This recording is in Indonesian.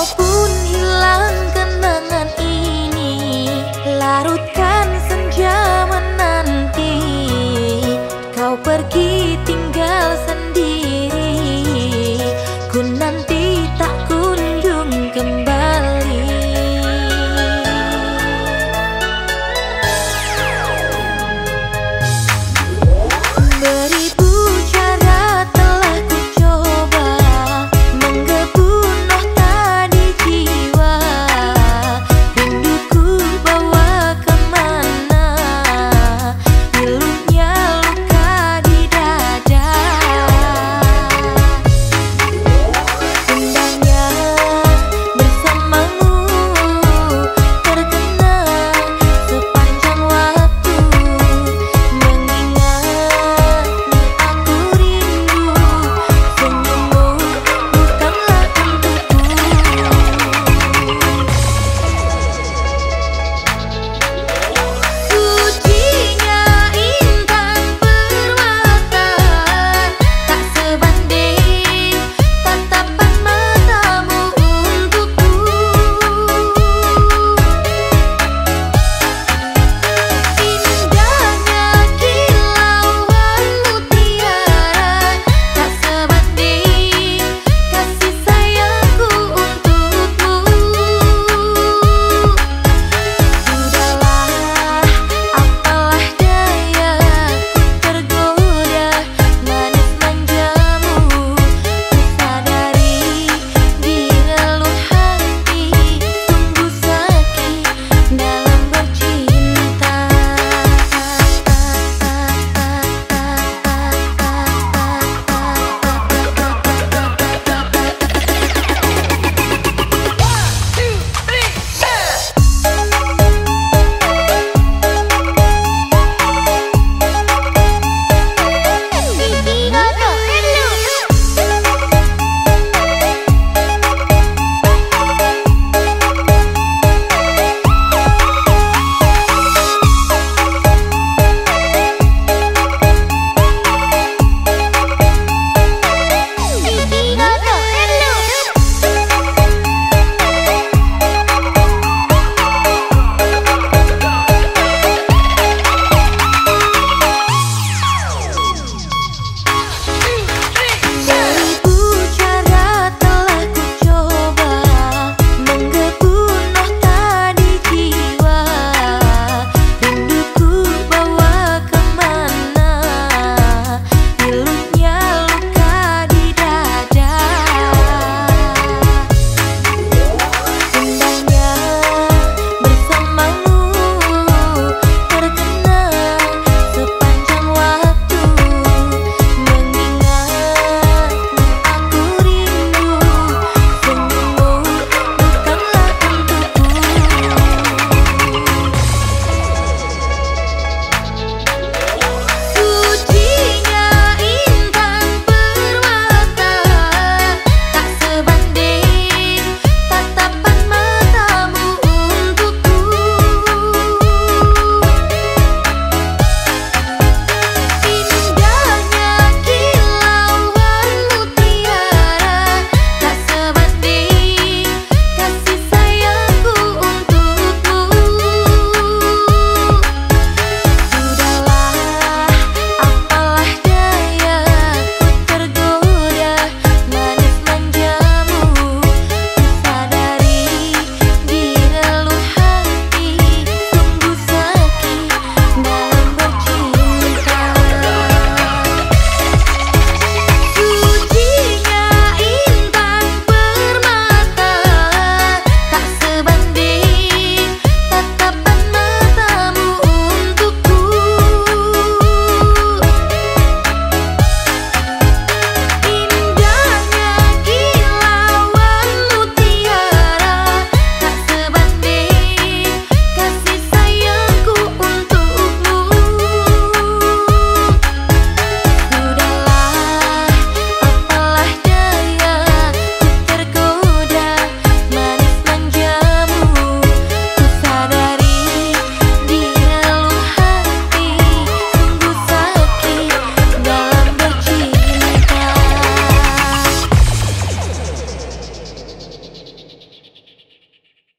Kalaupun hilang kenangan ini Larutkan senja menanti. Kau pergi tinggal